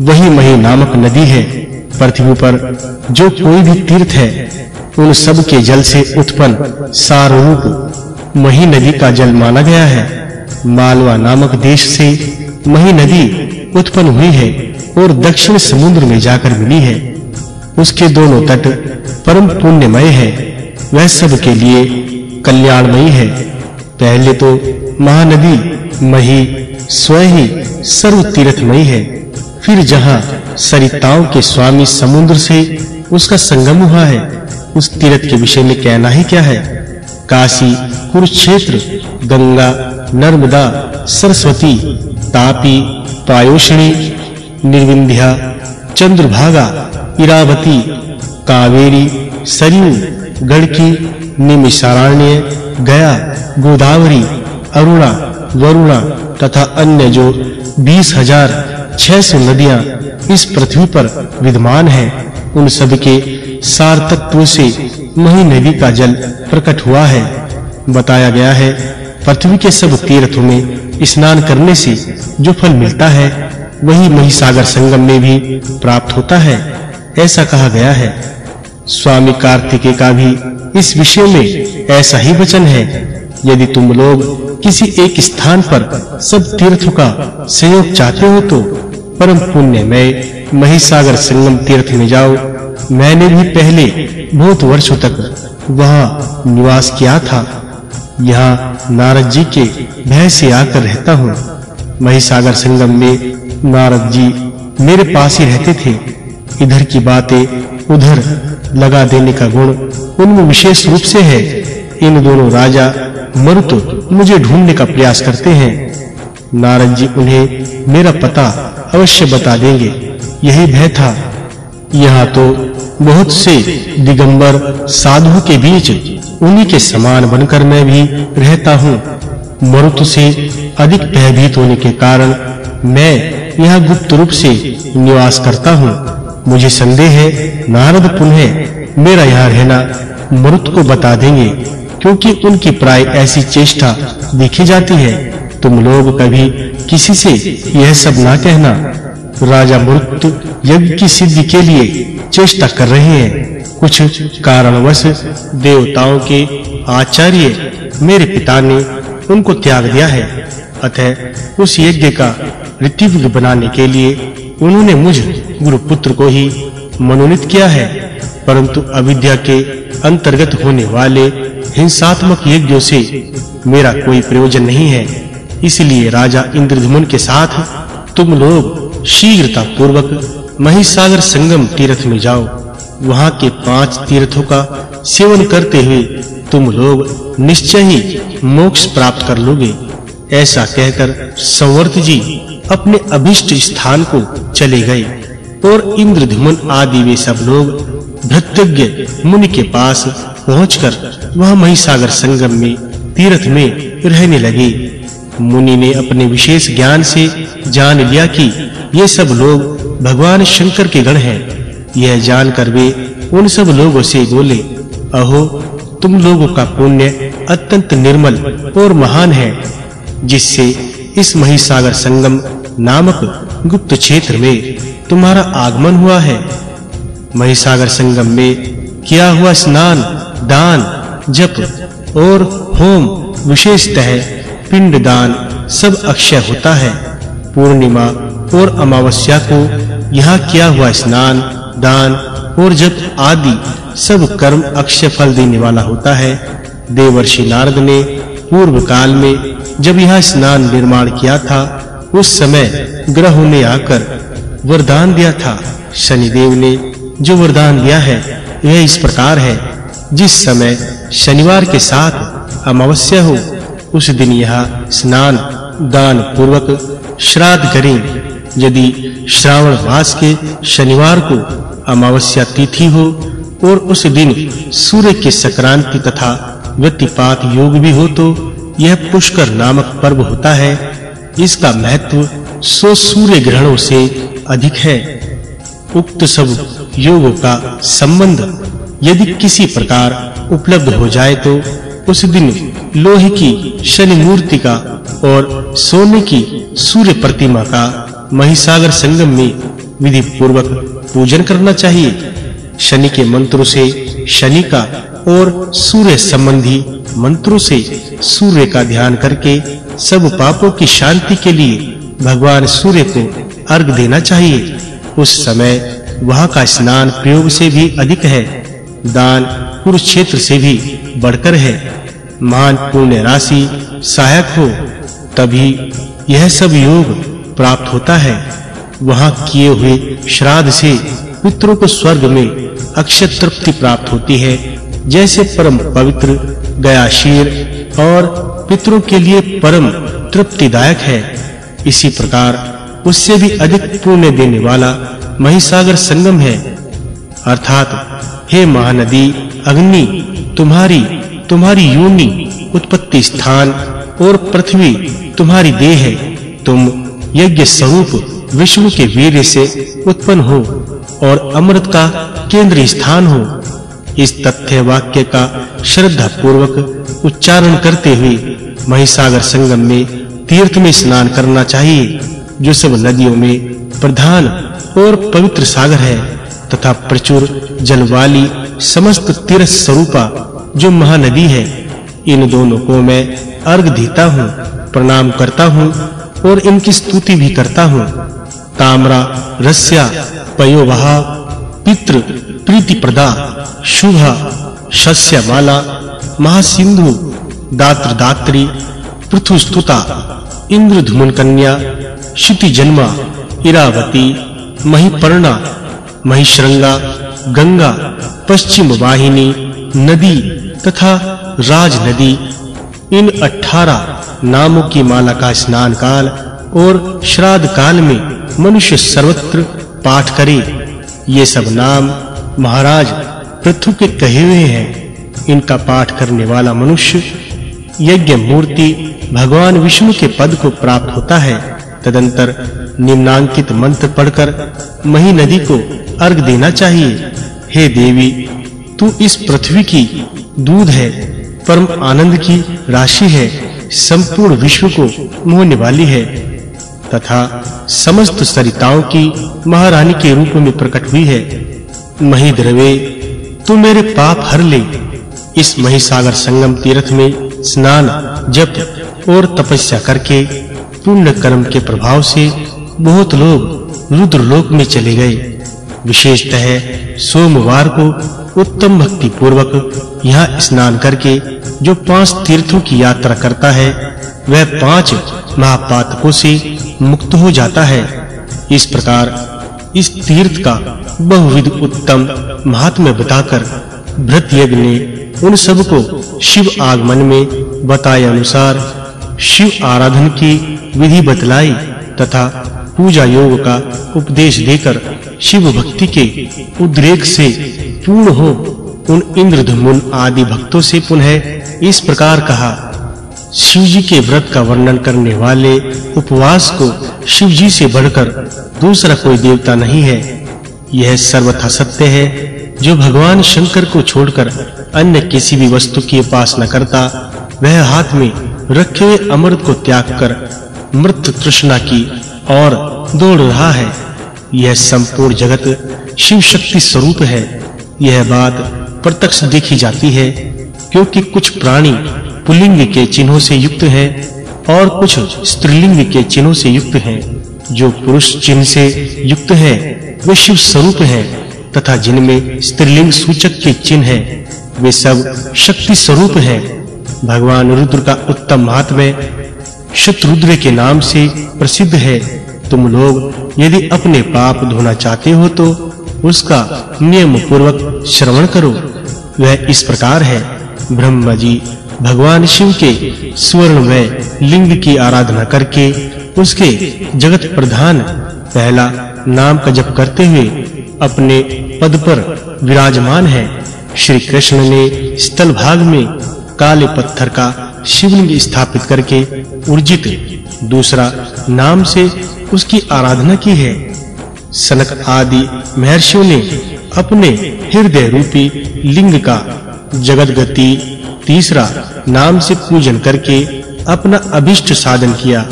वही मही नामक नदी है, पृथ्वी पर जो कोई भी तीर्थ है, उन सब के जल से उत्पन्न सार रूप मही नदी का जल माना गया है। मालवा नामक देश से मही नदी उत्पन्न हुई है और दक्षिण समुद्र में जाकर मिली है। उसके दोनों तट परम पुण्यमय है, वह सब के लिए कल्याणमयी है। पहले तो महानदी मही, स्वयं ही सर्व तीर्थमयी है। फिर जहाँ सरिताओं के स्वामी समुद्र से उसका संगम हुआ है, उस तीर्थ के विषय में कहना ही क्या है? काशी, कुरुक्षेत्र, गंगा, नर्मदा, सरस्वती, तापी पायोषणी निर्विंध्या, चंद्रभागा, इरावती, कावेरी, सरयू गड़की निमिषारण्य, गया, गोदावरी, अरुणा, वरुणा तथा अन्य जो बीस हज़ार छह सौ नदियाँ इस पृथ्वी पर विद्यमान हैं। उन सब के सार तत्वों से मही नदी का जल प्रकट हुआ है। बताया गया है, पृथ्वी के सब तीर्थों में स्नान करने से जो फल मिलता है, वही महिसागर संगम में भी प्राप्त होता है, ऐसा कहा गया है। स्वामी कार्तिकेय का भी इस विषय में ऐसा ही वचन है, यदि तुम लोग किसी एक स्थान पर सब तीर्थों का संयोग चाहते हो तो परम पुण्य में महिसागर संगम तीर्थ में जाओ। मैंने भी पहले बहुत वर्षों तक वहाँ निवास किया था। यहाँ नारद जी के भय से आकर रहता हूँ। महिसागर संगम में नारद जी मेरे पास ही रहते थे। इधर की बातें उधर लगा देने का गुण उनमें विशेष रूप से है। इन दोनों राजा मरुत मुझे ढूँढने का प्रयास करते हैं। नारद जी, उन्हें मेरा पता अवश्य बता देंगे। यही भय था। यहाँ तो बहुत से दिगंबर साधुओं के बीच उन्हीं के समान बनकर मैं भी रहता हूँ। मरुत से अधिक भयभीत होने के कारण मैं यहाँ गुप्त रूप से निवास करता हूँ। मुझे संदेह है, नारद पुनः मेरा यहाँ रहना। मरुत को बता देंगे, क्योंकि उनकी प्राय ऐसी चेष्टा देखी जाती है। तुम लोग कभी किसी से यह सब ना कहना। राजा मरुत यज्ञ की सिद्धि के लिए चेष्टा कर रहे हैं। कुछ कारणवश देवताओं के आचार्य मेरे पिता ने उनको त्याग दिया है। अतः उस यज्ञ का ऋतिव्य बनाने के लिए उन्होंने मुझ गुरुपुत्र को ही मनोनीत किया है। परंतु अविद्या के अंतर्गत होने वाले हिंसात्मक यज्ञों से मेरा कोई प्रयोजन नहीं है। इसलिए राजा इंद्रधुमन के साथ तुम लोग शीघ्रता पूर्वक महिसागर संगम तीर्थ में जाओ। वहाँ के पाँच तीर्थों का सेवन करते हुए तुम लोग निश्चय ही मोक्ष प्राप्त कर लोगे। ऐसा कहकर संवर्त जी अपने अभिष्ट स्थान को चले गए और इंद्रधुमन आदि वे सब लोग भृत्यज्ञ मुनि के पास पहुंचकर वह महिसागर संगम में तीर्थ में रहने लगे। मुनि ने अपने विशेष ज्ञान से जान लिया कि ये सब लोग भगवान शंकर के गण हैं। यह जानकर वे उन सब लोगों से बोले, अहो, तुम लोगों का पुण्य अत्यंत निर्मल और महान है, जिससे इस महिसागर संगम नामक गुप्त क्षेत्र में तुम्हारा आगमन हुआ है। महिसागर संगम में किया हुआ स्नान, दान, जप और होम विशेषतः पिंड दान सब अक्षय होता है। पूर्णिमा और अमावस्या को यहाँ किया हुआ स्नान, दान और जप आदि सब कर्म अक्षय फल देने वाला होता है। देवर्षि नारद ने पूर्व काल में जब यह स्नान निर्माण किया था, उस समय ग्रहों ने आकर वरदान दिया था। शनिदेव ने जो वरदान दिया है, यह इस प्रकार है, जिस समय शनिवार के साथ अमावस्या हो उस दिन यह स्नान, दान पूर्वक श्राद्ध करें। यदि श्रावण मास के शनिवार को अमावस्या तिथि हो और उस दिन सूर्य के संक्रांति तथा व्यतिपात योग भी हो तो यह पुष्कर नामक पर्व होता है। इसका महत्व सो सूर्य ग्रहणों से अधिक है। उक्त सब योगों का संबंध यदि किसी प्रकार उपलब्ध हो जाए तो उस दिन लोहे की शनि मूर्ति का और सोने की सूर्य प्रतिमा का महिसागर संगम में विधि पूर्वक पूजन करना चाहिए। शनि के मंत्रों से शनि का और सूर्य संबंधी मंत्रों से सूर्य का ध्यान करके सब पापों की शांति के लिए भगवान सूर्य को अर्घ देना चाहिए। उस समय वहाँ का स्नान प्रयोग से भी अधिक है। दान कुरुक्षेत्र से भी बढ़कर है। मान पुण्य राशि सहायक हो, तभी यह सब योग प्राप्त होता है। वहाँ किए हुए श्राद्ध से पितरों को स्वर्ग में अक्षय तृप्ति प्राप्त होती है, जैसे परम पवित्र गया शीर और पितरों के लिए परम तृप्तिदायक है। इसी प्रकार उससे भी अधिक पुण्य देने वाला महिसागर संगम है। अर्थात, हे महानदी, अग्नि, तुम्हारी तुम्हारी योनि उत्पत्ति स्थान और पृथ्वी तुम्हारी देह है। तुम यज्ञ स्वरूप विष्णु के वीर्य से उत्पन्न हो और अमृत का केंद्रीय स्थान हो। इस तथ्य वाक्य का श्रद्धा पूर्वक उच्चारण करते हुए महिसागर संगम में तीर्थ में स्नान करना चाहिए, जो सब नदियों में प्रधान और पवित्र सागर है तथा प्रचुर जल वाली समस्त तीर्थ स्वरूपा जो महानदी है, इन दोनों को मैं अर्घ देता हूँ, प्रणाम करता हूँ और इनकी स्तुति भी करता हूँ। ताम्रा, रस्या, पयोवहा, पितृ प्रीति प्रदा शुभ, शस्यमाला, महासिंधु दात्र दात्री पृथुस्तुता इंद्र धुमन कन्या क्षिति जन्मा इरावती, महिपर्णा, महिश्रंगा, गंगा पश्चिम वाहिनी नदी तथा राज नदी, इन 18 नामों की माला का स्नान काल और श्राद्ध काल में मनुष्य सर्वत्र पाठ करे। ये सब नाम महाराज पृथु के कहे हुए हैं। इनका पाठ करने वाला मनुष्य यज्ञ मूर्ति भगवान विष्णु के पद को प्राप्त होता है। तदंतर निम्नांकित मंत्र पढ़कर मही नदी को अर्घ देना चाहिए। हे देवी तू इस पृथ्वी की दूध है, परम आनंद की राशि है, संपूर्ण विश्व को मोहने वाली है। तथा समस्त सरिताओं की महारानी के रूप में प्रकट हुई है। मही द्रवे, तू मेरे पाप हर ले। इस महिसागर संगम तीर्थ में स्नान, जप और तपस्या करके पुण्य कर्म के प्रभाव से बहुत लोग रुद्र लोक में चले गए। विशेषतः सोमवार को उत्तम भक्ति पूर्वक यहाँ स्नान करके जो पाँच तीर्थों की यात्रा करता है, वह पाँच महापातकों से मुक्त हो जाता है। इस प्रकार इस तीर्थ का बहुविध उत्तम महात्म्य बताकर भृत यज्ञ ने उन सबको शिव आगमन में बताए अनुसार शिव आराधन की विधि बतलाई तथा पूजा योग का उपदेश देकर शिव भक्ति के उद्रेक से पूर्ण हो उन इंद्रधमुन आदि भक्तों से पुनः इस प्रकार कहा, शिव जी के व्रत का वर्णन करने वाले उपवास को शिव जी से बढ़कर दूसरा कोई देवता नहीं है। यह सर्वथा सत्य है। जो भगवान शंकर को छोड़कर अन्य किसी भी वस्तु की उपासना करता, वह हाथ में रखे अमृत को त्याग कर मृत तृष्णा की और दौड़ रहा है। यह संपूर्ण जगत शिव शक्ति स्वरूप है। यह बात प्रत्यक्ष देखी जाती है, क्योंकि कुछ प्राणी पुल्लिंग के चिन्हों से युक्त हैं और कुछ स्त्रीलिंग के चिन्हों से युक्त हैं। जो पुरुष चिन्ह से युक्त है, वे शिव स्वरूप हैं, तथा जिनमें स्त्रीलिंग सूचक के चिन्ह हैं, वे सब शक्ति स्वरूप हैं। भगवान रुद्र का उत्तम महात्म्य शत्रुद्र के नाम से प्रसिद्ध है। तुम लोग यदि अपने पाप धोना चाहते हो तो उसका नियम पूर्वक श्रवण करो। वह इस प्रकार है। ब्रह्मा जी भगवान शिव के स्वर्णमय लिंग की आराधना करके उसके जगत प्रधान पहला नाम का जप करते हुए अपने पद पर विराजमान है। श्री कृष्ण ने स्थल भाग में काले पत्थर का शिवलिंग स्थापित करके उर्जित दूसरा नाम से उसकी आराधना की है। सनक आदि महर्षियों ने अपने हृदय रूपी लिंग का जगत गति तीसरा नाम से पूजन करके अपना अभिष्ट साधन किया।